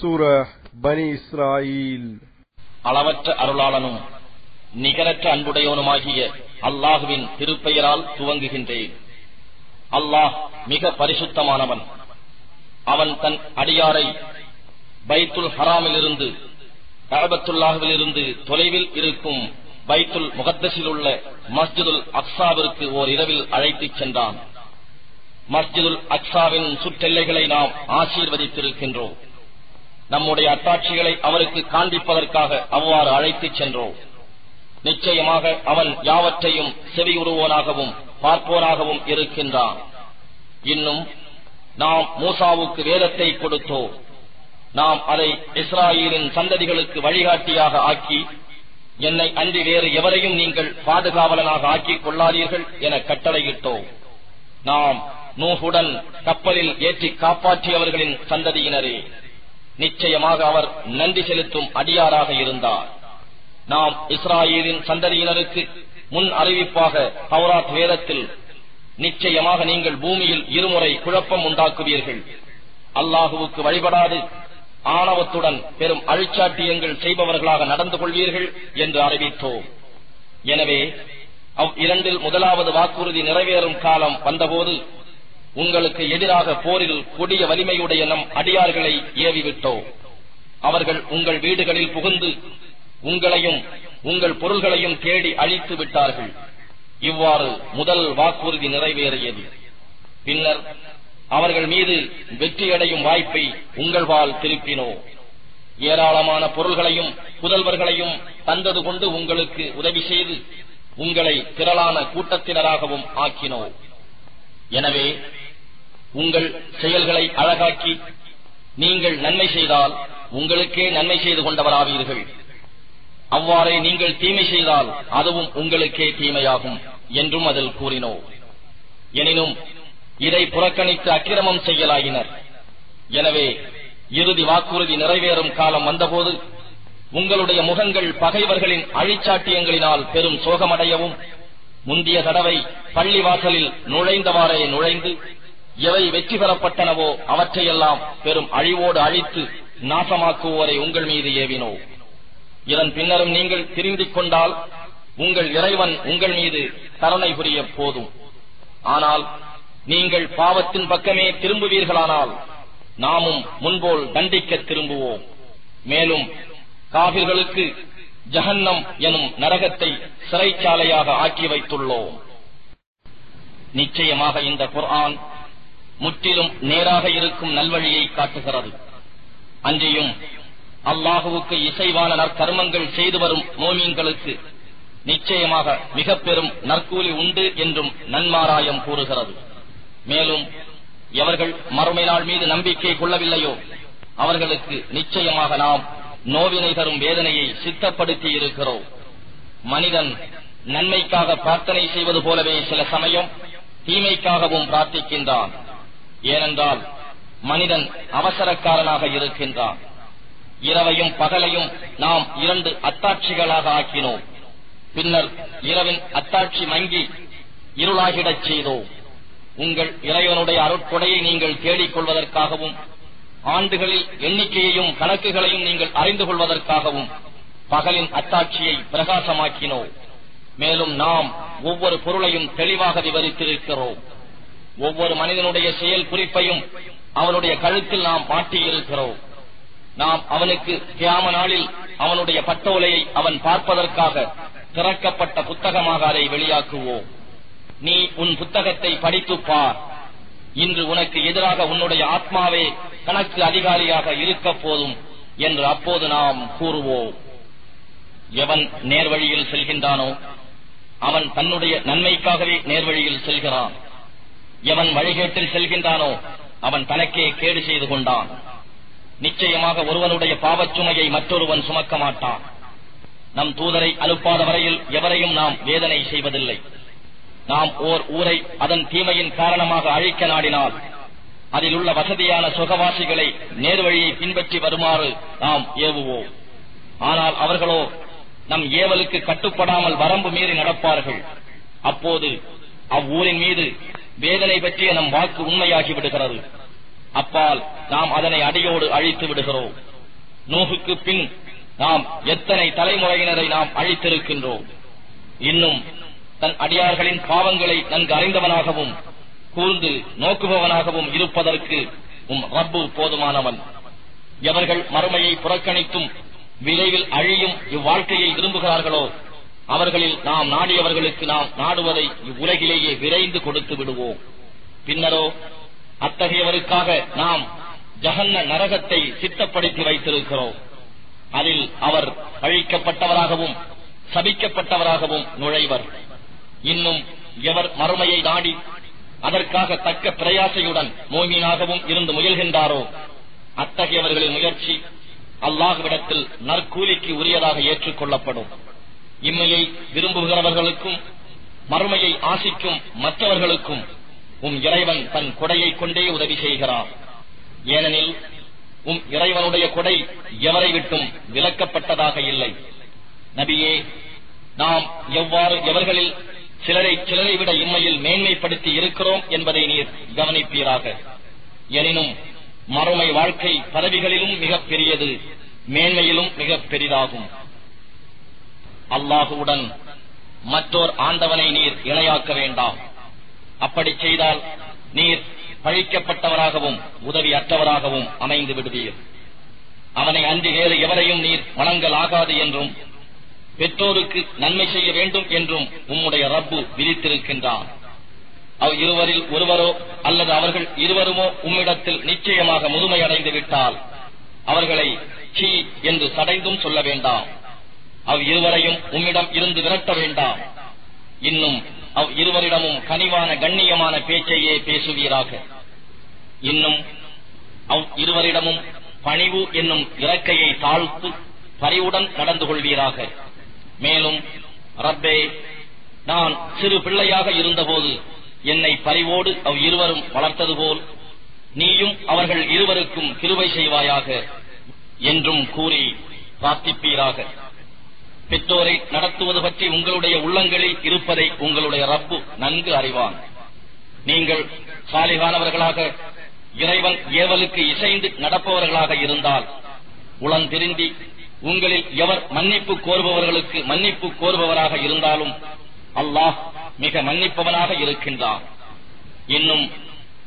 சூர பனி இஸ்ராயில். அளவற்ற அருளாளனும் நிகரற்ற அன்புடையவனுமாகிய அல்லாஹுவின் திருப்பெயரால் துவங்குகின்றேன். அல்லாஹ் மிக பரிசுத்தமானவன். அவன் தன் அடியாரை பைத்துல் ஹராமிலிருந்து கரபத்துல்லாஹிலிருந்து தொலைவில் இருக்கும் பைத்துல் முகத்தஸில் உள்ள மஸ்ஜிதுல் அக்சாவிற்கு ஓர் இரவில் அழைத்துச் சென்றான். மஸ்ஜிதுல் அக்சாவின் சுற்றெல்லைகளை நாம் ஆசீர்வதித்திருக்கின்றோம். நம்முடைய அத்தாட்சிகளை அவருக்கு காண்பிப்பதற்காக அவ்வாறு அழைத்துச் சென்றோம். நிச்சயமாக அவன் யாவற்றையும் செவியுறுவோனாகவும் பார்ப்போனாகவும் இருக்கின்றான். இன்னும் நாம் மூசாவுக்கு வேதத்தை கொடுத்தோம் நாம் அதை இஸ்ராயலின் சந்ததிகளுக்கு வழிகாட்டியாக ஆக்கி என்னை அன்றி வேறு எவரையும் நீங்கள் பாதுகாவலனாக ஆக்கிக் கொள்ளாதீர்கள் என கட்டளையிட்டோம். நாம் நூஹுடன் கப்பலில் ஏற்றி காப்பாற்றியவர்களின் சந்ததியினரே. நிச்சயமாக அவர் நன்றி செலுத்தும் அடியாராக இருந்தார். நாம் இஸ்ராயலின் சந்ததியினருக்கு முன் அறிவிப்பாக தௌராத் வேதத்தில் நிச்சயமாக நீங்கள் பூமியில் இருமுறை குழப்பம் உண்டாக்குவீர்கள். அல்லாஹுவுக்கு வழிபடாது ஆணவத்துடன் பெரும் அழிச்சாட்டியங்கள் செய்பவர்களாக நடந்து கொள்வீர்கள் என்று அறிவித்தோம். எனவே அவ் இரண்டில் முதலாவது வாக்குறுதி நிறைவேறும் காலம் வந்தபோது உங்களுக்கு எதிராக போரில் கொடிய வலிமையுடைய நம் அடியார்களை ஏவிவிட்டோம் அவர்கள் உங்கள் வீடுகளில் புகுந்து உங்களையும் உங்கள் பொருள்களையும் தேடி அழித்து விட்டார்கள். இவ்வாறு முதல் வாக்குறுதி நிறைவேறியது. பின்னர் அவர்கள் மீது வெற்றியடையும் வாய்ப்பை உங்கள்வால் திருப்பினோ. ஏராளமான பொருள்களையும் புதல்வர்களையும் தந்தது கொண்டு உங்களுக்கு உதவி செய்து உங்களை திரளான கூட்டத்தினராகவும் ஆக்கினோ. எனவே உங்கள் செயல்களை அழகாக்கி நீங்கள் நன்மை செய்தால் உங்களுக்கே நன்மை செய்து கொண்டவராவீர்கள். அவ்வாறே நீங்கள் தீமை செய்தால் அதுவும் உங்களுக்கே தீமையாகும் என்றும் அதில் கூறினோம். எனினும் இதை புறக்கணித்து அக்கிரமம் செய்யலாயினர். எனவே இறுதி வாக்குறுதி நிறைவேறும் காலம் வந்தபோது உங்களுடைய முகங்கள் பகைவர்களின் அழிச்சாட்டியங்களினால் பெரும் சோகமடையவும் முந்திய தடவை பள்ளிவாசலில் நுழைந்தவாறே நுழைந்து எவை வெற்றி பெறப்பட்டனவோ அவற்றையெல்லாம் பெரும் அழிவோடு அழித்து நாசமாக்குவோரை உங்கள் மீது ஏவினோ. இதன் பின்னரும் நீங்கள் திருந்திக் கொண்டால் உங்கள் இறைவன் உங்கள் மீது கருணை புரிய போதும். ஆனால் நீங்கள் பாவத்தின் பக்கமே திரும்புவீர்களானால் நாமும் முன்போல் தண்டிக்க திரும்புவோம். மேலும் காவிர்களுக்கு ஜஹன்னம் எனும் நரகத்தை சிறைச்சாலையாக ஆக்கி வைத்துள்ளோம். நிச்சயமாக இந்த குர்ஆன் முற்றிலும் நேராக இருக்கும் நல்வழியை காட்டுகிறது. அன்றியும் அல்லாஹுவுக்கு இசைவான நற்கர்மங்கள் செய்து வரும் மோமீன்களுக்கு நிச்சயமாக மிக பெரும் நற்கூலி உண்டு என்றும் நன்மாராயம் கூறுகிறது. மேலும் எவர்கள் மறுமை நாள் மீது நம்பிக்கை கொள்ளவில்லையோ அவர்களுக்கு நிச்சயமாக நாம் நோவினை தரும் வேதனையை சித்தப்படுத்தி இருக்கிறோம் மனிதன் நன்மைக்காக பிரார்த்தனை செய்வது போலவே சில சமயம் தீமைக்காகவும் பிரார்த்திக்கின்றான். ஏனென்றால் மனிதன் அவசரக்காரனாக இருக்கின்றான். இரவையும் பகலையும் நாம் இரண்டு அத்தாட்சிகளாக ஆக்கினோம். பின்னர் இரவின் அத்தாட்சி மங்கி இருளாகிடச் செய்தோம். உங்கள் இறைவனுடைய அருட்கொடையை நீங்கள் தேடிக் கொள்வதற்காகவும் ஆண்டுகளில் எண்ணிக்கையையும் கணக்குகளையும் நீங்கள் அறிந்து கொள்வதற்காகவும் பகலின் அத்தாட்சியை பிரகாசமாக்கினோம். மேலும் நாம் ஒவ்வொரு பொருளையும் தெளிவாக விவரித்திருக்கிறோம். ஒவ்வொரு மனிதனுடைய செயல் குறிப்பையும் அவனுடைய கழுத்தில் நாம் பாட்டியிருக்கிறோம். நாம் அவனுக்கு கியாம நாளில் அவனுடைய பட்டோலையை அவன் பார்ப்பதற்காக திறக்கப்பட்ட புத்தகமாக அதை வெளியாக்குவோம். நீ உன் புத்தகத்தை படித்துப் பார். இன்று உனக்கு எதிராக உன்னுடைய ஆத்மாவே கணக்கு அதிகாரியாக இருக்க போதும் என்று அப்போது நாம் கூறுவோம். எவன் நேர்வழியில் செல்கின்றானோ அவன் தன்னுடைய நன்மைக்காகவே நேர்வழியில் செல்கிறான். எவன் வழிகேட்டில் செல்கின்றானோ அவன் தனக்கே கேடு செய்து கொண்டான். நிச்சயமாக ஒருவனுடைய பாவச்சுமையை மற்றொருவன் சுமக்க மாட்டான். நம் தூதரை அனுப்பாத வரையில் எவரையும் நாம் வேதனை செய்வதில்லை. நாம் ஓர் ஊரை அதன் தீமையின் காரணமாக அழிக்க நாடினால் அதில் உள்ள வசதியான சுகவாசிகளை நேர்வழியை பின்பற்றி வருமாறு நாம் ஏவுவோம். ஆனால் அவர்களோ நம் ஏவலுக்கு கட்டுப்படாமல் வரம்பு மீறி நடப்பார்கள். அப்போது அவ்வூரின் மீது வேதனை பற்றிய நம் வாக்கு உண்மையாகி விடுகிறது. அப்பால் நாம் அதனை அடியோடு அழித்து விடுகிறோம். நோகுக்கு பின் நாம் எத்தனை தலைமுறையினரை நாம் அழித்திருக்கின்றோம். இன்னும் தன் அடியார்களின் பாவங்களை நன்கு அறிந்தவனாகவும் கூர்ந்து நோக்குபவனாகவும் இருப்பதற்கு உம் ரப்பு போதுமானவன். எவர்கள் மறுமையை புறக்கணித்தும் விரைவில் அழியும் இவ்வாழ்க்கையை விரும்புகிறார்களோ அவர்களில் நாம் நாடியவர்களுக்கு நாம் நாடுவதை இவ்வுலகிலேயே விரைந்து கொடுத்து விடுவோம். பின்னரோ அத்தகையவருக்காக நாம் ஜகன்ன நரகத்தை சித்தப்படுத்தி வைத்திருக்கிறோம். அதில் அவர் அழிக்கப்பட்டவராகவும் சபிக்கப்பட்டவராகவும் நுழைவர். இன்னும் எவர் மறுமையை நாடி அதற்காக தக்க பிரயாசையுடன் மோமீனாகவும் இருந்து முயல்கின்றாரோ அத்தகையவர்களின் முயற்சி அல்லாஹுவிடத்தில் நற்கூலிக்கு உரியதாக ஏற்றுக்கொள்ளப்படும். இம்மையை விரும்புகிறவர்களுக்கும் மறுமையை ஆசிக்கும் மற்றவர்களுக்கும் உம் இறைவன் தன் கொடையை கொண்டே உதவி செய்கிறார். ஏனெனில் உம் இறைவனுடைய கொடை எவரை விட்டும் விலக்கப்பட்டதாக இல்லை. நபியே நாம் எவ்வாறு எவர்களில் சிலரை சிலரை விட இம்மையில் மேன்மைப்படுத்தி இருக்கிறோம் என்பதை நீர் கவனிப்பீராக. எனினும் மறுமை வாழ்க்கை பதவிகளிலும் மிகப் பெரியது மேன்மையிலும் மிகப் பெரிதாகும். அல்லாஹுவுடன் மற்றோர் ஆண்டவனை நீர் இணையாக்க வேண்டாம். அப்படி செய்தால் நீர் பழிக்கப்பட்டவராகவும் உதவி அற்றவராகவும் அமைந்து விடுவீர். அவனை அன்றி வேறு எவரையும் நீர் வணங்கல் ஆகாது என்றும் பெற்றோருக்கு நன்மை செய்ய வேண்டும் என்றும் உம்முடைய ரப்பு விதித்திருக்கின்றான். அவ் இருவரில் ஒருவரோ அல்லது அவர்கள் இருவருமோ உம்மிடத்தில் நிச்சயமாக முதுமையடைந்து விட்டால் அவர்களை சீ என்று சடைந்தும் சொல்ல வேண்டாம். அவ் இருவரையும் உம்மிடம் இருந்து விரட்ட வேண்டாம். இன்னும் அவ் இருவரிடமும் கனிவான கண்ணியமான பேச்சையே பேசுவீராக. இன்னும் அவ் இருவரிடமும் பணிவு என்னும் இறக்கையை தாழ்த்து பறிவுடன் நடந்து கொள்வீராக. மேலும் ரப்பே நான் சிறு பிள்ளையாக இருந்தபோது என்னை பறிவோடு அவ் இருவரும் வளர்த்தது போல் நீயும் அவர்கள் இருவருக்கும் கிருவை செய்வாயாக என்றும் கூறி பிரார்த்திப்பீராக. பெற்றோரை நடத்துவது பற்றி உங்களுடைய உள்ளங்களில் இருப்பதை உங்களுடைய ரப்பு நன்கு அறிவான். நீங்கள் சாலிகானவர்களாக இறைவன் ஏவலுக்கு இசைந்து நடப்பவர்களாக இருந்தால் உளம் திருந்தி உங்களில் எவர் மன்னிப்பு கோருபவர்களுக்கு மன்னிப்பு கோருபவராக இருந்தாலும் அல்லாஹ் மிக மன்னிப்பவனாக இருக்கின்றான். இன்னும்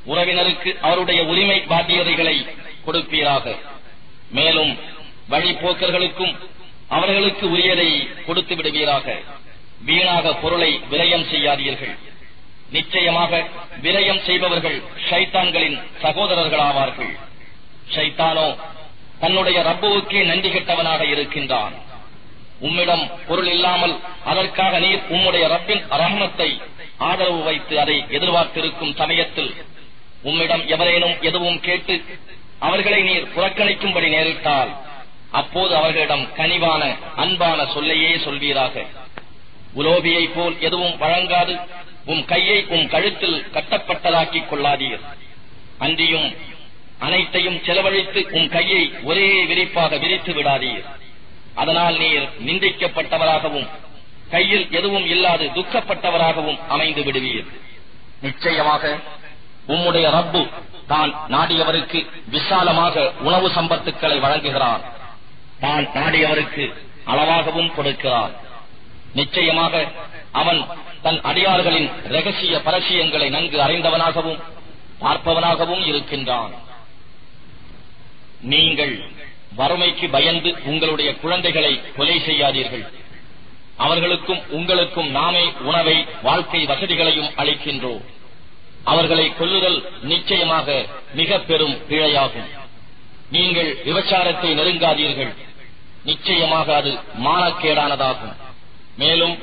உறவினருக்கு அவருடைய உரிமை பாத்தியதைகளை கொடுப்பீராக. மேலும் வழிபோக்கர்களுக்கும் அவர்களுக்கு உரியதை கொடுத்து விடுவீராக. வீணாக பொருளை விரயம் செய்யாதீர்கள். நிச்சயமாக விரயம் செய்பவர்கள் ஷைத்தான்களின் சகோதரர்களாவார்கள். ஷைத்தானோ தன்னுடைய ரப்புவுக்கே நன்றி கெட்டவனாக இருக்கின்றான். உம்மிடம் பொருள் இல்லாமல் அதற்காக நீர் உம்முடைய ரப்பின் ரஹமத்தை ஆதரவு வைத்து அதை எதிர்பார்த்திருக்கும் சமயத்தில் உம்மிடம் எவரேனும் எதுவும் கேட்டு அவர்களை நீர் புறக்கணிக்கும்படி நேரிட்டால் அப்போது அவர்களிடம் கனிவான அன்பான சொல்லையே சொல்வீராக. உலோபியை போல் எதுவும் வழங்காது உம் கையை உம் கழுத்தில் கட்டப்பட்டதாக்கிக் கொள்ளாதீர். அன்றியும் அனைத்தையும் செலவழித்து உம் கையை ஒரே விரிப்பாக விரித்து விடாதீர். அதனால் நீர் நிந்திக்கப்பட்டவராகவும் கையில் எதுவும் இல்லாது துக்கப்பட்டவராகவும் அமைந்து விடுவீர். நிச்சயமாக உம்முடைய ரப்பு தான் நாடியவருக்கு விசாலமாக உணவு சம்பத்துக்களை வழங்குகிறான் தான் நாடியவருக்கு அளவாகவும் கொடுக்கிறான் நிச்சயமாக அவன் தன் அடியார்களின் ரகசிய பரசியங்களை நன்கு அறிந்தவனாகவும் பார்ப்பவனாகவும் இருக்கின்றான். நீங்கள் வறுமைக்கு பயந்து உங்களுடைய குழந்தைகளை கொலை செய்யாதீர்கள். அவர்களுக்கும் உங்களுக்கும் நாமே உணவை வாழ்க்கை வசதிகளையும் அளிக்கின்றோம். அவர்களை கொல்லுதல் நிச்சயமாக மிக பெரும் பிழையாகும். நீங்கள் விபச்சாரத்தை நெருங்காதீர்கள். நிச்சயமாக அது மானக்கேடானதாகும். மேலும்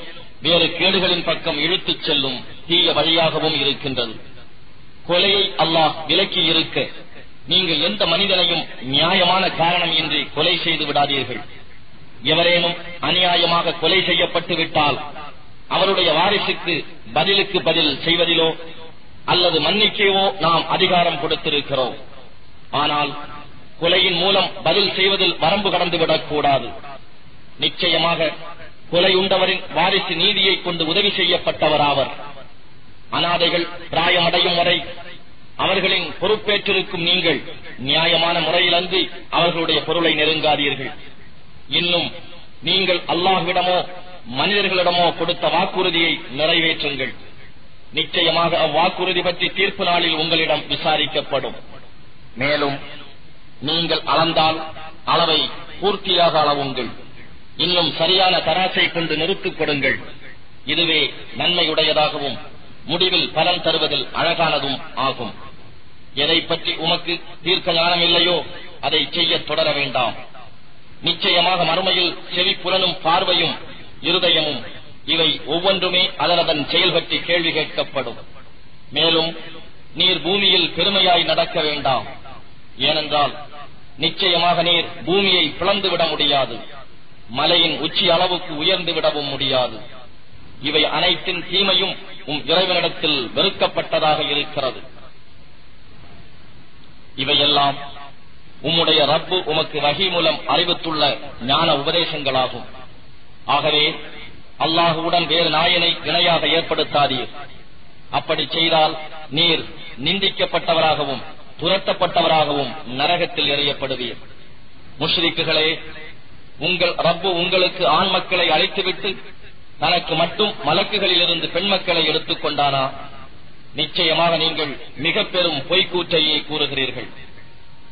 வேறு கேடுகளின் பக்கம் இழுத்துச் செல்லும் தீய வழியாகவும் இருக்கின்றது. கொலையை அல்லாஹ் விலக்கி இருக்க நீங்கள் எந்த மனிதனையும் நியாயமான காரணம் இன்றி கொலை செய்து விடாதீர்கள். எவரேனும் அநியாயமாக கொலை செய்யப்பட்டு விட்டால் அவருடைய வாரிசுக்கு பதிலுக்கு பதில் செய்வதிலோ அல்லது மன்னிக்கையோ நாம் அதிகாரம் கொடுத்திருக்கிறோம். ஆனால் கொலையின் மூலம் பதில் செய்வதில் வரம்பு கடந்து விடக்கூடாது நிச்சயமாக கொலை உண்டவரின் வாரிசு நீதியை கொண்டு உதவி செய்யப்பட்டவராவர். அனாதைகள் பிராயமடையும் வரை அவர்களின் பொறுப்பேற்றிருக்கும் நீங்கள் நியாயமான முறையில் அன்றி அவர்களுடைய பொருளை நெருங்காதீர்கள். இன்னும் நீங்கள் அல்லாஹ்விடமோ மனிதர்களிடமோ கொடுத்த வாக்குறுதியை நிறைவேற்றுங்கள். நிச்சயமாக அவ்வாக்குறுதி பற்றி தீர்ப்பு நாளில் உங்களிடம் விசாரிக்கப்படும். மேலும் நீங்கள் அளந்தால் அளவை பூர்த்தியாக அளவுங்கள். இன்னும் சரியான தராசை கொண்டு நிறுத்திக் கொடுங்கள். இதுவே நன்மையுடையதாகவும் முடிவில் பலன் தருவதில் அழகானதும் ஆகும். எதை பற்றி உமக்கு தீர்க்க ஞானம் இல்லையோ அதை செய்ய தொடர வேண்டாம். நிச்சயமாக மறுமையில் செவிப்புலனும் பார்வையும் இருதயமும் இவை ஒவ்வொன்றுமே அதனதன் செயல் பற்றி கேள்வி கேட்கப்படும். மேலும் நீர் பூமியில் பெருமையாய் நடக்க வேண்டாம். ஏனென்றால் நிச்சயமாக நீர் பூமியை பிளந்து விட முடியாது. மலையின் உச்சி அளவுக்கு உயர்ந்து விடவும் முடியாது. இவை அனைத்தின் தீமையும் உம் இறைவனிடத்தில் வெறுக்கப்பட்டதாக இருக்கிறது. இவையெல்லாம் உம்முடைய ரப்பு உமக்கு வகி மூலம் அறிவித்துள்ள ஞான உபதேசங்களாகும். ஆகவே அல்லாஹுவுடன் வேறு நாயனை இணையாக ஏற்படுத்தாதீர். அப்படி செய்தால் நீர் நிந்திக்கப்பட்டவராகவும் துரத்தப்பட்டவராகவும் நரகத்தில் எறியப்படுவீர். முஷ்ரிக்குகளே உங்கள் ரப்பு உங்களுக்கு ஆண் மக்களை அழைத்துவிட்டு தனக்கு மட்டும் மலக்குகளிலிருந்து பெண் மக்களை எடுத்துக் கொண்டானா? நிச்சயமாக நீங்கள் மிக பெரும் பொய்க்கூற்றையே கூறுகிறீர்கள்.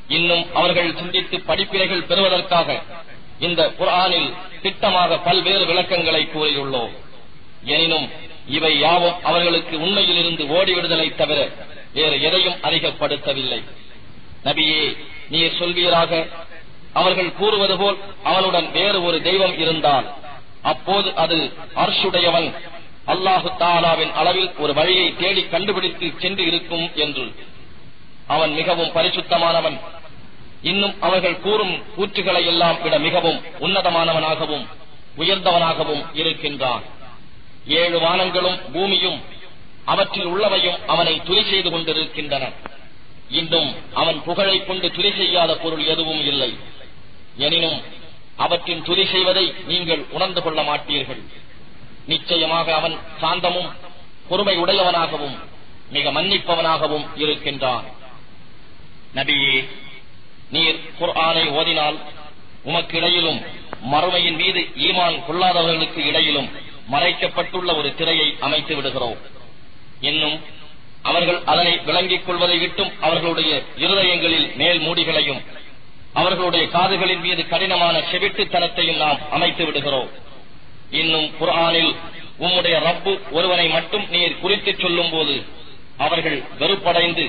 இன்னும் அவர்கள் சிந்தித்து படிப்பினைகள் பெறுவதற்காக இந்த குரானில் திட்டமாக பல்வேறு விளக்கங்களை கூறியுள்ளோம். எனினும் இவை யாவும் அவர்களுக்கு உண்மையிலிருந்து ஓடிவிடுதலை தவிர வேறு எதையும் அதிகப்படுத்தவில்லை. நபியே நீர் சொல்வீராக அவர்கள் கூறுவது போல் அவனுடன் வேறு ஒரு தெய்வம் இருந்தால் அப்போது அது அர்ஷுடையவன். அல்லாஹு தாலாவின் அளவில் ஒரு வழியை தேடி கண்டுபிடித்து சென்று இருக்கும் என்று. அவன் மிகவும் பரிசுத்தமானவன். இன்னும் அவர்கள் கூறும் கூற்றுகளை எல்லாம் விட மிகவும் உன்னதமானவனாகவும் உயர்ந்தவனாகவும் இருக்கின்றான். ஏழு வானங்களும் பூமியும் அவற்றில் உள்ளவையும் அவனை துணி செய்து கொண்டிருக்கின்றன. இன்னும் அவன் புகழை கொண்டு துணி செய்யாத பொருள் எதுவும் இல்லை. எனினும் அவற்றின் துதி செய்வதை நீங்கள் உணர்ந்து கொள்ள மாட்டீர்கள். நிச்சயமாக அவன் சாந்தமும் பொறுமை உடையவனாகவும் மிக மன்னிப்பவனாகவும் இருக்கின்றான். நபியே நீர் குர்ஆனை ஓதினால் உமக்கு இடையிலும் மறுமையின் மீது ஈமான் கொள்ளாதவர்களுக்கு இடையிலும் மறைக்கப்பட்டுள்ள ஒரு திரையை அமைத்து விடுகிறோம். இன்னும் அவர்கள் அதனை விளங்கிக் கொள்வதை விட்டும் அவர்களுடைய இருதயங்களில் மேல் மூடிகளையும் அவர்களுடைய காதுகளின் மீது கடினமான செவிட்டுத்தனத்தையும் நாம் அமைத்து விடுகிறோம். இன்னும் குரானில் உம்முடைய ரப்பு ஒருவனை மட்டும் நீர் குறித்துச் சொல்லும் போது அவர்கள் வெறுப்படைந்து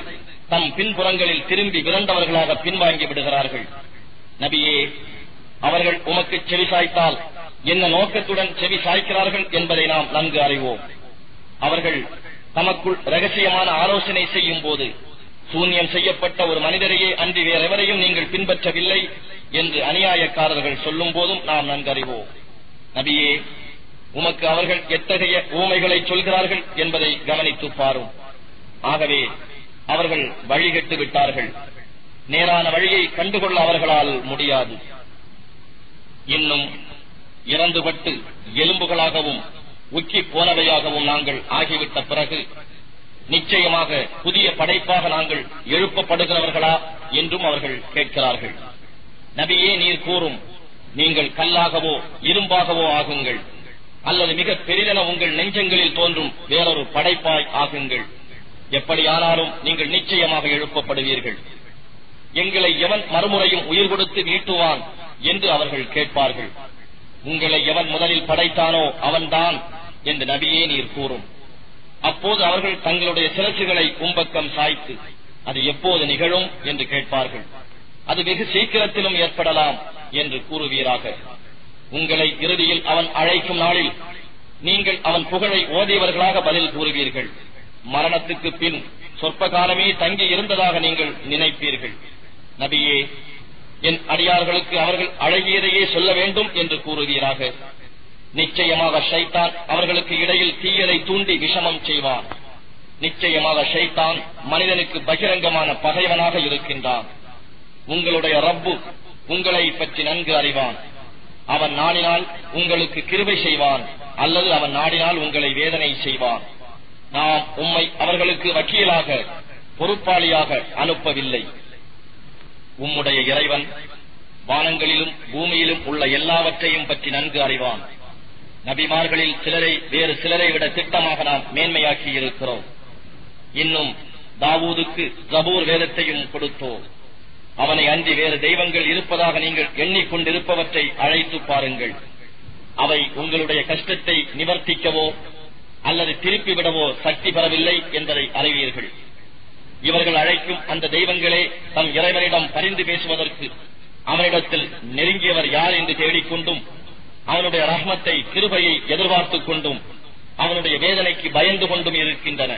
தம் பின்புறங்களில் திரும்பி விரண்டவர்களாக பின்வாங்கி விடுகிறார்கள். நபியே அவர்கள் உமக்கு செவி சாய்த்தால் என்ன நோக்கத்துடன் செவி சாய்க்கிறார்கள் என்பதை நாம் நன்கு அறிவோம். அவர்கள் தமக்குள் ரகசியமான ஆலோசனை செய்யும் போது சூன்யம் செய்யப்பட்ட ஒரு மனிதரையே அன்றி வேறெவரையும் நீங்கள் பின்பற்றவில்லை என்று அநியாயக்காரர்கள் சொல்லும் போதும் நாம் நன்கறிவோம். நபியே உமக்கு அவர்கள் எத்தகைய ஊமைகளை சொல்கிறார்கள் என்பதை கவனித்து பாரும். ஆகவே அவர்கள் வழிகட்டு விட்டார்கள். நேரான வழியை கண்டுகொள்ள அவர்களால் முடியாது. இன்னும் இறந்துபட்டு எலும்புகளாகவும் உக்கி போனவையாகவும் நாங்கள் ஆகிவிட்ட பிறகு நிச்சயமாக புதிய படைப்பாக நாங்கள் எழுப்பப்படுகிறவர்களா என்றும் அவர்கள் கேட்கிறார்கள். நபியே நீர் கூறும் நீங்கள் கல்லாகவோ இரும்பாகவோ ஆகுங்கள். அல்லது மிக பெரிதென உங்கள் நெஞ்சங்களில் தோன்றும் வேறொரு படைப்பாய் ஆகுங்கள். எப்படியானாலும் நீங்கள் நிச்சயமாக எழுப்பப்படுவீர்கள். எங்களை எவன் மறுமுறையும் உயிர் கொடுத்து நீட்டுவான் என்று அவர்கள் கேட்பார்கள். உங்களை எவன் முதலில் படைத்தானோ அவன்தான் என்று நபியே நீர் கூறும். அப்போது அவர்கள் தங்களுடைய சிறச்சுகளை உம்பக்கம் சாய்த்து அது எப்போது நிகழும் என்று கேட்பார்கள். அது வெகு சீக்கிரத்திலும் ஏற்படலாம் என்று கூறுவீராக. உங்களை இறுதியில் அவன் அழைக்கும் நாளில் நீங்கள் அவன் புகழை ஓதியவர்களாக பதில் கூறுவீர்கள். மரணத்துக்கு பின் சொற்ப காலமே தங்கி இருந்ததாக நீங்கள் நினைப்பீர்கள். நபியே என் அடியார்களுக்கு அவர்கள் அழகியதையே சொல்ல வேண்டும் என்று கூறுவீராக. நிச்சயமாக ஷைத்தான் அவர்களுக்கு இடையில் தீயலை தூண்டி விஷமம் செய்வான். நிச்சயமாக ஷைத்தான் மனிதனுக்கு பகிரங்கமான பகைவனாக இருக்கின்றான். உங்களுடைய ரப்பு உங்களை பற்றி நன்கு அறிவான். அவன் நாடினால் உங்களுக்கு கிருபை செய்வான் அல்லது அவன் நாடினால் உங்களை வேதனை செய்வான். நாம் உம்மை அவர்களுக்கு வக்கீலாக பொறுப்பாளியாக அனுப்பவில்லை. உம்முடைய இறைவன் வானங்களிலும் பூமியிலும் உள்ள எல்லாவற்றையும் பற்றி நன்கு அறிவான். நபிமார்களில் சிலரை வேறு சிலரை விட திட்டமாக நாம் மேன்மையாக்கி இருக்கிறோம். இன்னும் தாவூதுக்கு ஜபூர் வேதத்தையும் கொடுத்தோம். அவனை அன்றி வேறு தெய்வங்கள் இருப்பதாக நீங்கள் எண்ணிக்கொண்டிருப்பவற்றை அழைத்து பாருங்கள். அவை உங்களுடைய கஷ்டத்தை நிவர்த்திக்கவோ அல்லது திருப்பிவிடவோ சக்தி பெறவில்லை என்பதை அறிவீர்கள். இவர்கள் அழைக்கும் அந்த தெய்வங்களே தம் இறைவனிடம் பரிந்து பேசுவதற்கு அவனிடத்தில் நெருங்கியவர் யார் என்று தேடிக்கொண்டும் அவனுடைய ரஹ்மத்தை கிருபையை எதிர்பார்த்துக் கொண்டும் அவனுடைய வேதனைக்கு பயந்து கொண்டும் இருக்கின்றன.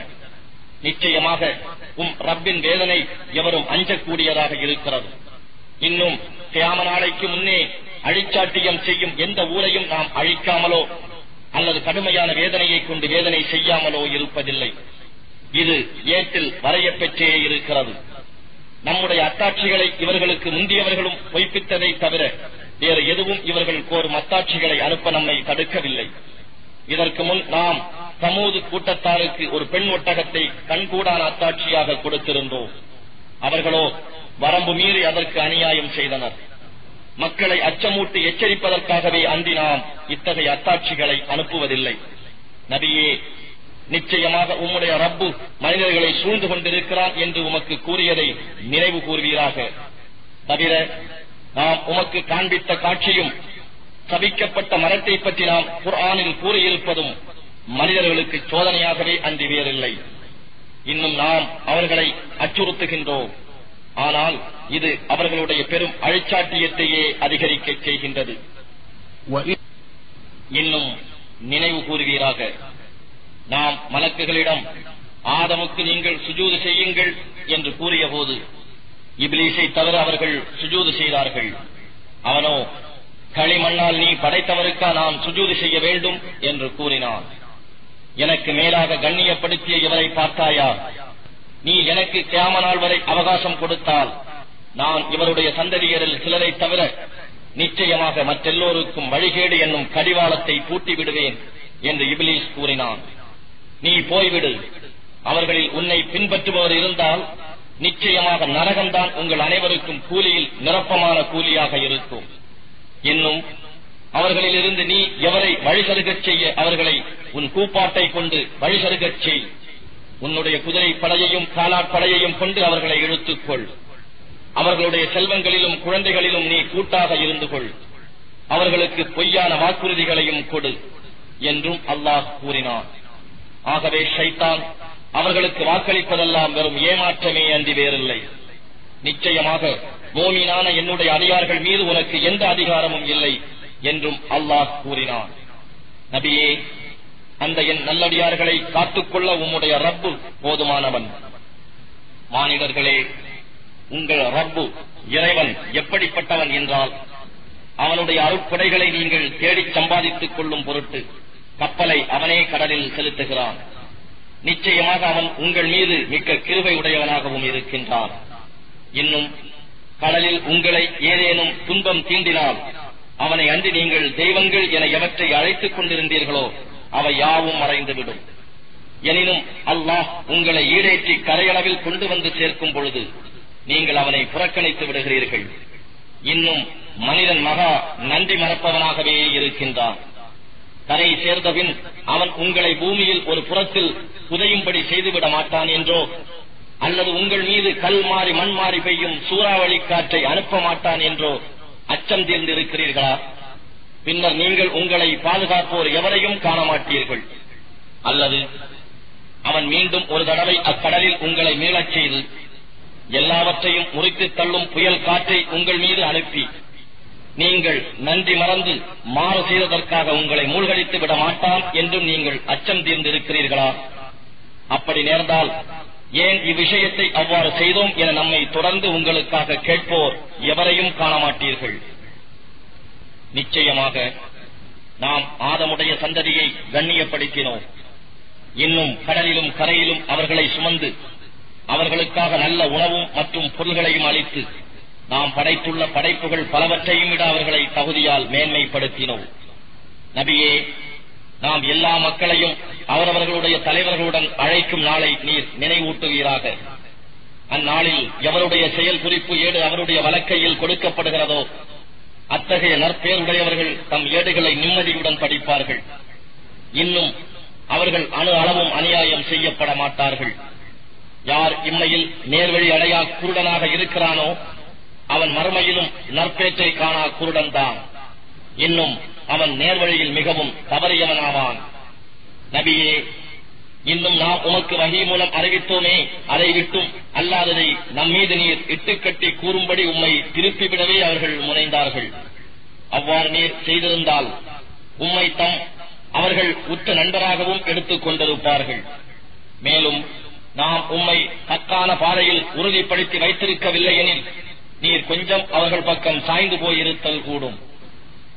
நிச்சயமாக உம் ரப்பின் வேதனை எவரும் அஞ்சக்கூடியதாக இருக்கிறது. இன்னும் கியாம நாளைக்கு முன்னே அழிச்சாட்டியம் செய்யும் எந்த ஊரையும் நாம் அழிக்காமலோ அல்லது கடுமையான வேதனையை கொண்டு வேதனை செய்யாமலோ இருப்பதில்லை. இது ஏட்டில் வரையப்பெற்றே இருக்கிறது. நம்முடைய அத்தாட்சிகளை இவர்களுக்கு முந்தியவர்களும் பொய்ப்பித்ததை தவிர வேறு எதுவும் இவர்கள் கோரும் அத்தாட்சிகளை அனுப்ப நம்மை தடுக்கவில்லை. இதற்கு முன் நாம் சமூது கூட்டத்தாருக்கு ஒரு பெண் ஒட்டகத்தை கண்கூடான அத்தாட்சியாக கொடுத்திருந்தோம். அவர்களோ வரம்பு மீறி அதற்கு அநியாயம் செய்தனர். மக்களை அச்சமூட்டி எச்சரிப்பதற்காகவே அன்றி நாம் இத்தகைய அத்தாட்சிகளை அனுப்புவதில்லை. நபியே நிச்சயமாக உம்முடைய ரப்பு மனிதர்களை சூழ்ந்து கொண்டிருக்கிறான் என்று உமக்கு கூறியதை நினைவு கூறுவீராக தவிர நாம் உமக்கு காண்பித்த காட்சியும் சபிக்கப்பட்ட மரத்தை பற்றி நாம் குர்ஆனில் கூறியிருப்பதும் மனிதர்களுக்கு சோதனையாகவே அன்றி வேறில்லை இன்னும் நாம் அவர்களை அச்சுறுத்துகின்றோம். ஆனால் இது அவர்களுடைய பெரும் அழிச்சாட்டியத்தையே அதிகரிக்க செய்கின்றது. இன்னும் நினைவு கூறுவீராக. நாம் மலக்குகளிடம் ஆதமுக்கு நீங்கள் சுஜூது செய்யுங்கள் என்று கூறிய போது இபிலீஸை தவிர அவர்கள் சுஜூது செய்தார்கள். அவனோ களிமண்ணால் நீ படைத்தவருக்கா நான் சுஜூது செய்ய வேண்டும் என்று கூறினான். எனக்கு மேலாக கண்ணியப்படுத்திய இவரை பார்த்தாயா? நீ எனக்கு கேம நாள் வரை அவகாசம் கொடுத்தால் நான் இவருடைய சந்ததியரில் சிலரை தவிர நிச்சயமாக மற்றெல்லோருக்கும் வழிகேடு என்னும் கடிவாளத்தை பூட்டி விடுவேன் என்று இபிலீஸ் கூறினான். நீ போய்விடு. அவர்களில் உன்னை பின்பற்றுபவர் இருந்தால் நிச்சயமாக நரகம்தான் உங்கள் அனைவருக்கும் கூலியில் நிரப்பமான கூலியாக இருக்கும். இன்னும் அவர்களிலிருந்து நீ எவரை வழிசருகச் செய்ய அவர்களை உன் கூப்பாட்டை கொண்டு வழிசருகச் செய். உன்னுடைய குதிரை படையையும் காலாட்படையையும் கொண்டு அவர்களை இழுத்துக்கொள் அவர்களுடைய செல்வங்களிலும் குழந்தைகளிலும் நீ கூட்டாக இருந்து கொள். அவர்களுக்கு பொய்யான வாக்குறுதிகளையும் கொடு என்றும் அல்லாஹ் கூறினான். ஆகவே ஷைத்தான் அவர்களுக்கு வாக்களிப்பதெல்லாம் வெறும் ஏமாற்றமே அன்றி வேறில்லை. நிச்சயமாக மோமீனான என்னுடைய அடியார்கள் மீது உனக்கு எந்த அதிகாரமும் இல்லை என்றும் அல்லாஹ் கூறினான். நபியே அந்த என் நல்லடியார்களை காத்துக்கொள்ள உம்முடைய ரப்பு போதுமானவன். மானிடர்களே உங்கள் ரப்பு இறைவன் எப்படிப்பட்டவன் என்றால் அவனுடைய அருட்கொடைகளை நீங்கள் தேடி சம்பாதித்துக் கொள்ளும் பொருட்டு கப்பலை அவனே கடலில் செலுத்துகிறான். நிச்சயமாக அவன் உங்கள் மீது மிக்க கிருவை உடையவனாகவும் இருக்கின்றான். இன்னும் கடலில் உங்களை ஏதேனும் துன்பம் தீண்டினால் அவனை அன்று நீங்கள் தெய்வங்கள் என எவற்றை அழைத்துக் கொண்டிருந்தீர்களோ அவை யாவும் மறைந்துவிடும். எனினும் அல்லாஹ் உங்களை ஈடேற்றி கரையளவில் கொண்டு வந்து சேர்க்கும் பொழுது நீங்கள் அவனை புறக்கணித்து விடுகிறீர்கள். இன்னும் மனிதன் மகா நன்றி மறப்பவனாகவே இருக்கின்றான். தன்னை சேர்ந்தபின் அவன் உங்களை பூமியில் ஒரு புறத்தில் புதையும்படி செய்துவிட மாட்டான் என்றோ அல்லது உங்கள் மீது கல் மாறி மண் மாறி பெய்யும் சூறாவளி காற்றை அனுப்ப மாட்டான் என்றோ அச்சம் தீர்ந்திருக்கிறீர்களா? பின்னர் நீங்கள் உங்களை பாதுகாப்போர் எவரையும் காண மாட்டீர்கள் அல்லது அவன் மீண்டும் ஒரு தடவை அக்கடலில் உங்களை மீளச் செய்து எல்லாவற்றையும் முறித்து தள்ளும் புயல் காற்றை உங்கள் மீது அனுப்பி நீங்கள் நன்றி மறந்து மாறு செய்ததற்காக உங்களை மூழ்கடித்து விட மாட்டான் என்றும் நீங்கள் அச்சம் தீர்ந்திருக்கிறீர்களா? அப்படி நேர்ந்தால் ஏன் இவ்விஷயத்தை அவ்வாறு செய்தோம் என நம்மை தொடர்ந்து உங்களுக்காக கேட்போர் எவரையும் காண மாட்டீர்கள் நிச்சயமாக நாம் ஆதமுடைய சந்ததியை கண்ணியப்படுத்தினோம். இன்னும் கடலிலும் கரையிலும் அவர்களை சுமந்து அவர்களுக்காக நல்ல உணவும் மற்றும் பொருள்களையும் அளித்து நாம் படைத்துள்ள படைப்புகள் பலவற்றையும் விட அவர்களை தகுதியால் மேன்மைப்படுத்தினோம். நபியே நாம் எல்லா மக்களையும் அவரவர்களுடைய தலைவர்களுடன் அழைக்கும் நாளை நீர் நினைவூட்டுவீராக. அந்நாளில் எவருடைய செயல் குறிப்பு ஏடு அவருடைய வழக்கையில் கொடுக்கப்படுகிறதோ அத்தகைய நற்பேருடையவர்கள் தம் ஏடுகளை நிம்மதியுடன் படிப்பார்கள். இன்னும் அவர்கள் அணு அளவும் அநியாயம் செய்யப்பட மாட்டார்கள் யார் இம்மையில் நேர்வழி அடையா குருடனாக இருக்கிறானோ அவன் மறுமையிலும் நற்பேற்றை காணா குருடன்தான் இன்னும் அவன் நேர்வழியில் மிகவும் தவறியவனாவான். நபியே இன்னும் நாம் உமக்கு வகை மூலம் அறிவித்தோமே அதை விட்டும் அல்லாததை நம் மீது நீர் இட்டுக்கட்டி கூறும்படி உம்மை திருப்பிவிடவே அவர்கள் முனைந்தார்கள். அவ்வாறு நீர் செய்திருந்தால் உம்மை தம் அவர்கள் உற்ற நண்பராகவும் எடுத்துக் கொண்டிருப்பார்கள். மேலும் நாம் உம்மை தக்கான பாதையில் உறுதிப்படுத்தி வைத்திருக்கவில்லை எனில் நீர் கொஞ்சம் அவர்கள் பக்கம் சாய்ந்து போயிருத்தல் கூடும்.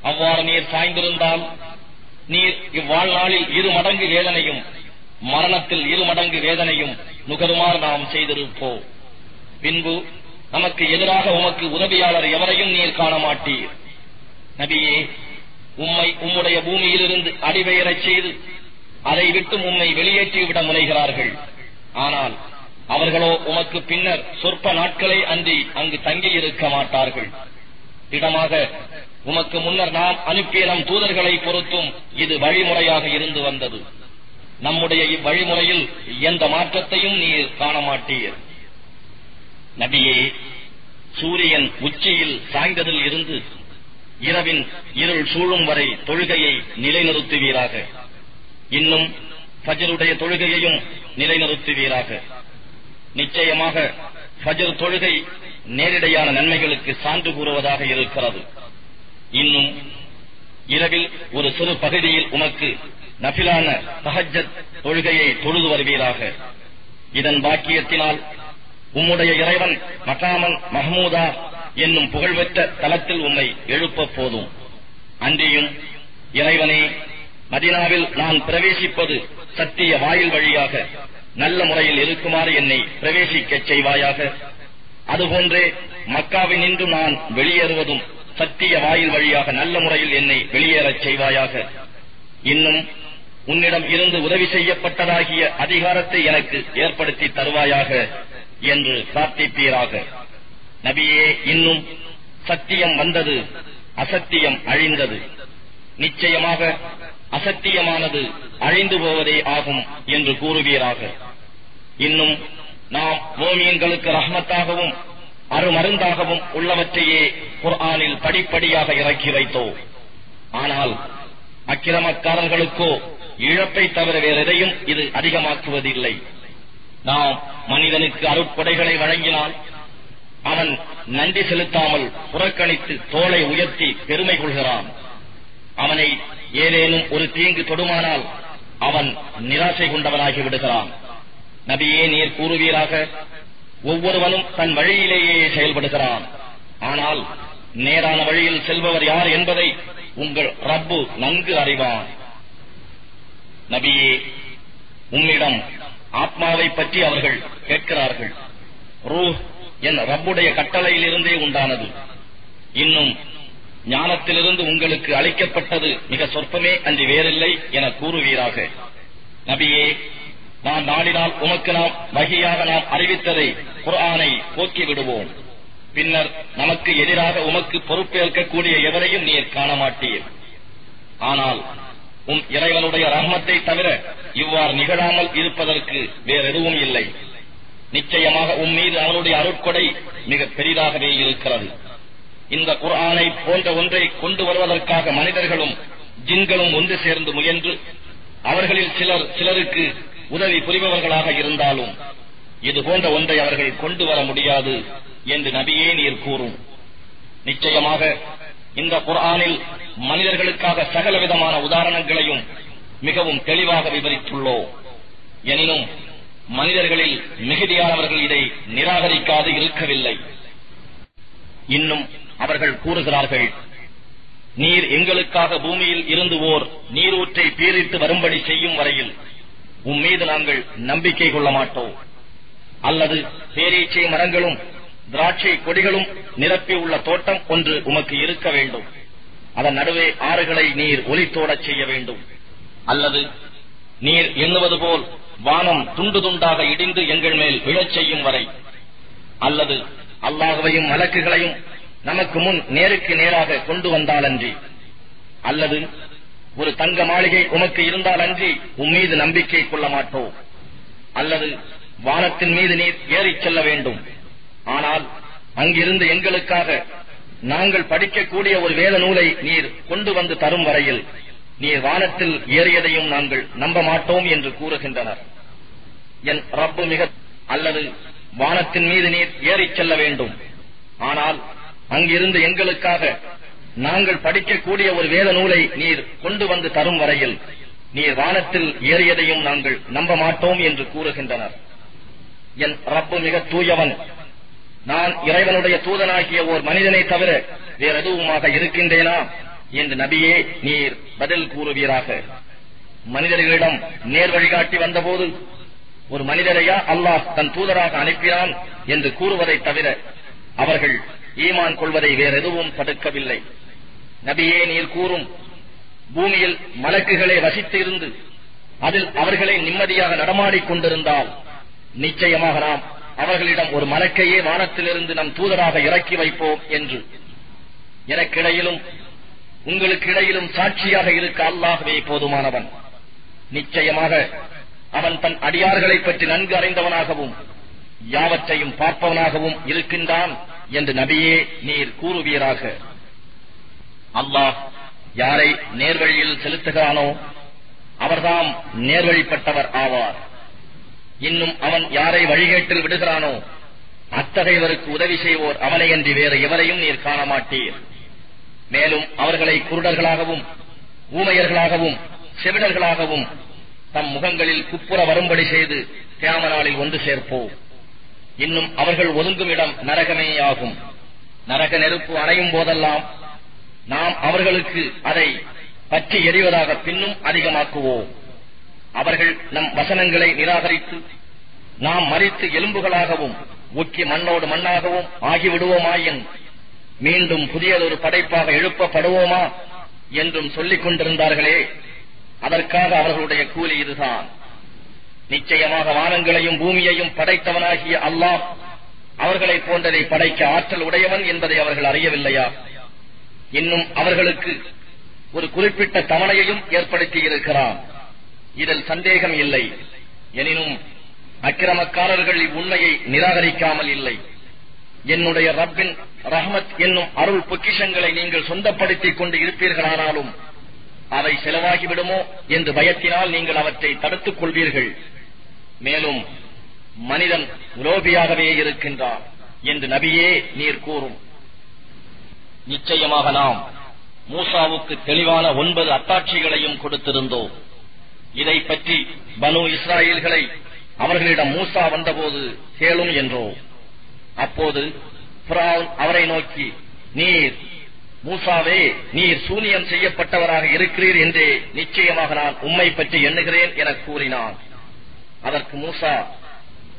அவ்வாறு நீர் சாய்ந்திருந்தால் நீர் இவ்வாழ்நாளில் இரு மடங்கு வேதனையும் மரணத்தில் இரு மடங்கு வேதனையும் நுகருமாறு நாம் செய்திருப்போம். பின்பு நமக்கு எதிராக உமக்கு உதவியாளர் எவரையும் நீர் காண மாட்டீர் நபியே உம்மை உம்முடைய பூமியிலிருந்து அடிபெயரச் செய்து அதை விட்டு உம்மை வெளியேற்றிவிட முனைகிறார்கள். ஆனால் அவர்களோ உமக்கு பின்னர் சொற்ப நாட்களை அன்றி அங்கு தங்கியிருக்க மாட்டார்கள். திடமாக உமக்கு முன்னர் நாம் அனுப்பிய நம் தூதர்களை பொறுத்தும் இது வழிமுறையாக இருந்து வந்தது. நம்முடைய இவ்வழிமுறையில் எந்த மாற்றத்தையும் நீர் காண மாட்டீர் நபியே சூரியன் உச்சியில் சாய்ந்ததில் இருந்து இரவின் இருள் சூழும் வரை தொழுகையை நிலைநிறுத்துவீராக. இன்னும் ஃபஜருடைய தொழுகையையும் நிலைநிறுத்துவீராக. நிச்சயமாக ஃபஜர் தொழுகை நேரிடையான நன்மைகளுக்கு சான்று கூறுவதாக இருக்கிறது. இன்னும் இரவில் ஒரு சிறு பகுதியில் உமக்கு நபிலான தஹஜத் தொழுகையை தொழுது வருவீராக. இதன் பாக்கியத்தினால் உம்முடைய இறைவன் மகாமன் மஹமூதா என்னும் புகழ்பெற்ற தலத்தில் உம்மை எழுப்ப போதும். அன்றியும் இறைவனே மதினாவில் நான் பிரவேசிப்பது சத்திய வாயில் வழியாக நல்ல முறையில் இருக்குமாறு என்னை பிரவேசிக்கச் செய்வாயாக. அதுபோன்றே மக்காவினின்று நான் வெளியேறுவதும் சத்திய வாயில் வழியாக நல்ல முறையில் என்னை வெளியேறச் செய்வாயாக. இன்னும் உன்னிடம் இருந்து உதவி செய்யப்பட்டதாகிய அதிகாரத்தை எனக்கு ஏற்படுத்தி தருவாயாக என்று பிரார்த்திப்பீராக. நபியே இன்னும் சத்தியம் வந்தது அசத்தியம் அழிந்தது. நிச்சயமாக அசத்தியமானது அழிந்து போவதே ஆகும் என்று கூறுவீராக. இன்னும் நாம் மோமியன்களுக்கு ரஹ்மத்தாகவும் அருமருந்தாகவும் உள்ளவற்றையே குர்ஆனில் படிப்படியாக இறக்கி வைத்தோம் ஆனால் அக்கிரமக்காரர்களுக்கோ இழப்பை தவிர வேறெதையும் இது அதிகமாக்குவதில்லை. நாம் மனிதனுக்கு அருட்கொடைகளை வழங்கினால் அவன் நன்றி செலுத்தாமல் புறக்கணித்து தோலை உயர்த்தி பெருமை கொள்கிறான். அவனை ஏதேனும் ஒரு தீங்கு தொடுமானால் அவன் நிராசை கொண்டவனாகி விடுகிறான். நபியே நீர் கூறுவீராக. ஒவ்வொருவனும் தன் வழியிலேயே செயல்படுகிறான். ஆனால் நேரான வழியில் செல்பவர் யார் என்பதை உங்கள் ரப்பு நன்கு அறிவான். நபியே உம்மிடம் ஆத்மாவை பற்றி அவர்கள் கேட்கிறார்கள். ரூஹ் என் ரப்புடைய கட்டளையிலிருந்தே உண்டானது. இன்னும் ஞானத்திலிருந்து உங்களுக்கு அளிக்கப்பட்டது மிக சொற்பமே அன்றி வேறில்லை என கூறுவீராக. நபியே நான் நாடினால் உமக்கு நாம் வகையாக நாம் அறிவித்ததை குர்ஆனை போக்கி விடுவோம் பின்னர் நமக்கு எதிராக உமக்கு பொறுப்பேற்கக்கூடிய எவரையும் நீர் காண மாட்டீர் ஆனால் உம் இறைவனுடைய ரஹ்மத்தை தவிர இவ்வாறு நிகழாமல் இருப்பதற்கு வேறெதுவும் இல்லை. நிச்சயமாக உம் மீது அவனுடைய அருட்கொடை மிக பெரிதாகவே இருக்கிறது. இந்த குர்ஆனை போன்ற ஒன்றை கொண்டு வருவதற்காக மனிதர்களும் ஜின்களும் ஒன்று சேர்ந்து முயன்று அவர்களில் சிலர் சிலருக்கு உதவி புரிபவர்களாக இருந்தாலும் இது போன்ற ஒன்றை அவர்கள் கொண்டு வர முடியாது என்று நபியே நீர் கூறும். நிச்சயமாக இந்த குர்ஆனில் மனிதர்களுக்காக சகல விதமான உதாரணங்களையும் மிகவும் தெளிவாக விவரித்துள்ளோம் எனினும் மனிதர்களில் மிகுதியானவர்கள் இதை நிராகரிக்காது இருக்கவில்லை. இன்னும் அவர்கள் கூறுகிறார்கள் நீர் எங்களுக்காக பூமியில் இருந்து ஓர் நீரூற்றை பீரிட்டு வரும்படி செய்யும் வரையில் உம் மீது நாங்கள் நம்பிக்கை கொள்ள மாட்டோம். அல்லது பேரீச்சை மரங்களும் திராட்சை கொடிகளும் நிரப்பி உள்ள தோட்டம் ஒன்று உமக்கு இருக்க வேண்டும். அதன் நடுவே ஆறுகளை நீர் ஒலித்தோடச் செய்ய வேண்டும். அல்லது நீர் எண்ணுவது போல் வானம் துண்டு துண்டாக இடிந்து எங்கள் மேல் விழச் செய்யும் வரை. அல்லது அல்லாஹுவையும் மலக்குகளையும் நமக்கு முன் நேருக்கு நேராக கொண்டு வந்தாலன்றி அல்லது ஒரு தங்க மாளிகை உமக்கு இருந்தால் அன்றி மீது நம்பிக்கை கொள்ள மாட்டோம் அல்லது வானத்தின் மீது நீர் ஏறிச் செல்ல வேண்டும். ஆனால் அங்கிருந்து எங்களுக்காக நாங்கள் படிக்கக்கூடிய ஒரு வேத நூலை நீர் கொண்டு வந்து தரும் வரையில் நீர் வானத்தில் ஏறியதையும் நாங்கள் நம்ப மாட்டோம் என்று கூறுகின்றனர். என் ரப்பு மிக அல்லது வானத்தின் மீது நீர் ஏறிச் செல்ல வேண்டும். ஆனால் அங்கிருந்து எங்களுக்காக நாங்கள் படிக்கக்கூடிய ஒரு வேத நூலை நீர் கொண்டு வந்து தரும் வரையில் நீர் வானத்தில் ஏறியதையும் நாங்கள் நம்ப மாட்டோம் என்று கூறுகின்றனர். என் ரப்பு மிக தூயவன். நான் இறைவனுடைய தூதனாகிய ஓர் மனிதனை தவிர வேற எதுவுமாக இருக்கின்றேனா என்று நபியே நீர் பதில் கூறுவீராக. மனிதர்களிடம் நேர் வழிகாட்டி வந்தபோது ஒரு மனிதரையா அல்லாஹ் தன் தூதராக அனுப்பினான் என்று கூறுவதை தவிர அவர்கள் ஈமான் கொள்வதை வேறெதுவும் தடுக்கவில்லை. நபியே நீர் கூறும் பூமியில் மலக்குகளை வசித்து இருந்து அதில் அவர்களை நிம்மதியாக நடமாடிக் கொண்டிருந்தால் நிச்சயமாக நாம் அவர்களிடம் ஒரு மலக்கையே வானத்திலிருந்து நம் தூதராக இறக்கி வைப்போம் என்று. எனக்கிடையிலும் உங்களுக்கு இடையிலும் சாட்சியாக இருக்க அல்லாகவே போதுமானவன். நிச்சயமாக அவன் தன் அடியார்களை பற்றி நன்கு அறிந்தவனாகவும் யாவற்றையும் பார்ப்பவனாகவும் இருக்கின்றான். என்று நபியே நீர் கூறுவீராக. அல்லாஹ் யாரை நேர்வழியில் செலுத்துகிறானோ அவர்தாம் நேர்வழிப்பட்டவர் ஆவார். இன்னும் அவன் யாரை வழிகேட்டில் விடுகிறானோ அத்தகையவருக்கு உதவி செய்வோர் அவனையன்றி வேறு எவரையும் நீர் காண மாட்டீர் மேலும் அவர்களை குருடர்களாகவும் ஊமையர்களாகவும் செவிடர்களாகவும் தம் முகங்களில் குப்புற வரும்படி செய்து தியாம ஒன்று சேர்ப்போம். இன்னும் அவர்கள் ஒதுங்கும் இடம் நரகமேயாகும். நரக நெருப்பு அணையும் போதெல்லாம் நாம் அவர்களுக்கு அதை பற்றி எறிவதாக பின்னும் அதிகமாக்குவோம். அவர்கள் நம் வசனங்களை நிராகரித்து நாம் மறித்து எலும்புகளாகவும் ஒக்கி மண்ணோடு மண்ணாகவும் ஆகிவிடுவோமாயின் மீண்டும் புதியதொரு படைப்பாக எழுப்பப்படுவோமா என்றும் சொல்லிக் கொண்டிருந்தார்களே. அதற்காக அவர்களுடைய கூலி இதுதான். நிச்சயமாக வானங்களையும் பூமியையும் படைத்தவனாகிய அல்லாஹ் அவர்களை போன்றதை படைக்க ஆற்றல் உடையவன் என்பதை அவர்கள் அறியவில்லையா? இன்னும் அவர்களுக்கு ஒரு குறிப்பிட்ட தவணையையும் ஏற்படுத்தி இருக்கிறான் இதில் சந்தேகம் இல்லை. எனினும் அக்கிரமக்காரர்கள் இவ்வுண்மையை நிராகரிக்காமல் இல்லை. என்னுடைய ரப்பின் ரஹமத் என்னும் அருள் பொக்கிஷங்களை நீங்கள் சொந்தப்படுத்திக் கொண்டு இருப்பீர்களானாலும் அவை செலவாகிவிடுமோ என்று பயத்தினால் நீங்கள் அவற்றை தடுத்துக் கொள்வீர்கள். மேலும் மனிதன் உலோபியாகவே இருக்கின்றான் என்று நபியே நீர் கூறும். நிச்சயமாக நாம் மூசாவுக்கு தெளிவான ஒன்பது அத்தாட்சிகளையும் கொடுத்திருந்தோம். இதை பற்றி பனு இஸ்ராயல்களை அவர்களிடம் மூசா வந்தபோது கேளும் என்றோ அப்போது அவரை நோக்கி நீர் மூசாவே நீர் சூனியம் செய்யப்பட்டவராக இருக்கிறீர் என்றே நிச்சயமாக நான் உம்மை பற்றி எண்ணுகிறேன் என கூறினான். அதற்கு மூசா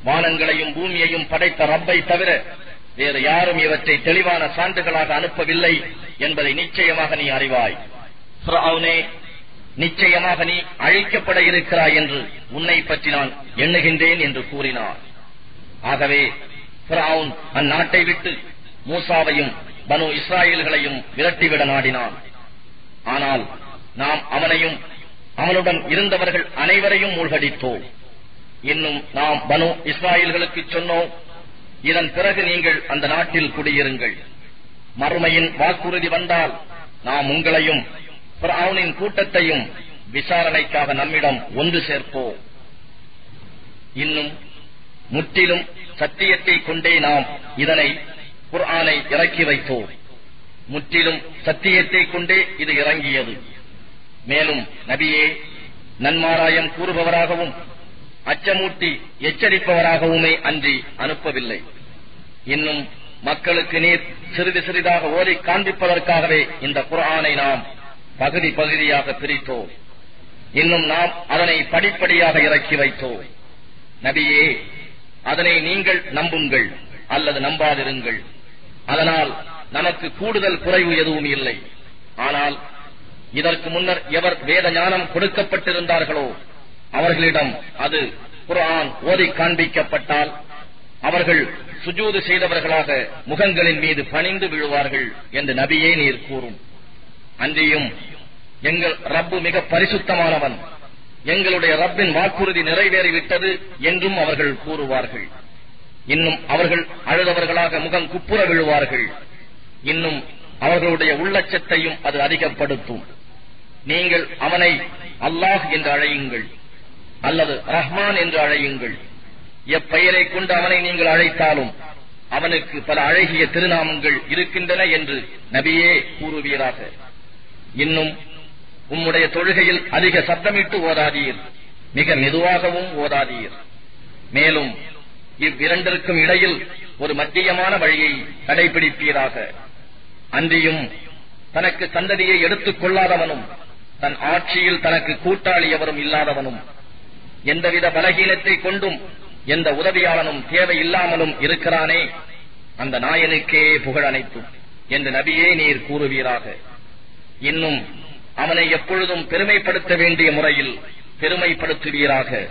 வானங்களையும் பூமியையும் படைத்த ரப்பை தவிர வேறு யாரும் இவற்றை தெளிவான சான்றுகளாக அனுப்பவில்லை என்பதை நிச்சயமாக நீ அறிவாய். நிச்சயமாக நீ அழிக்கப்பட இருக்கிறாய் என்று உன்னை பற்றி நான் எண்ணுகின்றேன் என்று கூறினார் ஆகவே பிரவுன் அந்நாட்டை விட்டு மூசாவையும் பனு இஸ்ராயல்களையும் விரட்டிவிட நாடினான். ஆனால் நாம் அவனையும் அவனுடன் இருந்தவர்கள் அனைவரையும் மூழ்கடித்தோம். இன்னும் நாம் பனு இஸ்ராயல்களுக்கு சொன்னோம் இதன் பிறகு நீங்கள் அந்த நாட்டில் குடியிருங்கள். மறுமையின் வாக்குறுதி வந்தால் நாம் உங்களையும் பிரவுனின் கூட்டத்தையும் விசாரணைக்காக நம்மிடம் ஒன்று சேர்ப்போம். இன்னும் முற்றிலும் சத்தியத்தை கொண்டே நாம் இதனை குர்ஆனை இறக்கி வைத்தோம். முற்றிலும் சத்தியத்தை கொண்டே இது இறங்கியது. மேலும் நபியே நன்மாராயம் கூறுபவராகவும் அச்சமூட்டி எச்சரிப்பவராகவுமே அன்றி அனுப்பவில்லை. இன்னும் மக்களுக்கு நீர் சிறிது சிறிதாக ஓதி காண்பிப்பதற்காகவே இந்த குரானை நாம் பகுதி பகுதியாக பிரித்தோம். இன்னும் நாம் அதனை படிப்படியாக இறக்கி வைத்தோம். நபியே அதனை நீங்கள் நம்புங்கள் அல்லது நம்பாதிருங்கள். அதனால் நமக்கு கூடுதல் குறைவு எதுவும் இல்லை. ஆனால் இதற்கு முன்னர் எவர் வேத ஞானம் கொடுக்கப்பட்டிருந்தார்களோ அவர்களிடம் அது குரான் ஓதி காண்பிக்கப்பட்டால் அவர்கள் சுஜூது செய்தவர்களாக முகங்களின் மீது பணிந்து விழுவார்கள் என்று நபியே நீர் கூறும். அன்றியும் எங்கள் ரப்பு மிக பரிசுத்தமானவன். எங்களுடைய ரப்பின் வாக்குறுதி நிறைவேறிவிட்டது என்றும் அவர்கள் கூறுவார்கள். இன்னும் அவர்கள் அழுதவர்களாக முகம் குப்புற விழுவார்கள். இன்னும் அவர்களுடைய உள்ளச்சத்தையும் அது அதிகப்படுத்தும். நீங்கள் அவனை அல்லாஹ் என்று அழையுங்கள். அல்லது ரஹ்மான் என்று அழையுங்கள். எப்பெயரை கொண்டு அவனை நீங்கள் அழைத்தாலும் அவனுக்கு பல அழகிய திருநாமங்கள் இருக்கின்றன என்று நபியே கூறுவீராக. இன்னும் உம்முடைய தொழுகையில் அதிக சத்தமிட்டு ஓதாதீர். மிக மெதுவாகவும் ஓதாதீர். மேலும் இவ்விரண்டிற்கும் இடையில் ஒரு மத்தியமான வழியை கடைபிடிப்பீராக. அன்றியும் தனக்கு சந்ததியை எடுத்துக் கொள்ளாதவனும் தன் ஆட்சியில் தனக்கு கூட்டாளி எவரும் இல்லாதவனும் எந்தவித பலகீனத்தை கொண்டும் எந்த உதவியாளனும் தேவையில்லாமலும் இருக்கிறானே? அந்த நாயனுக்கே புகழ் அனைத்தும் என்று நபியே நீர் கூறுவீராக. இன்னும் அவனை எப்பொழுதும் பெருமைப்படுத்த வேண்டிய முறையில் பெருமைப்படுத்துவீராக.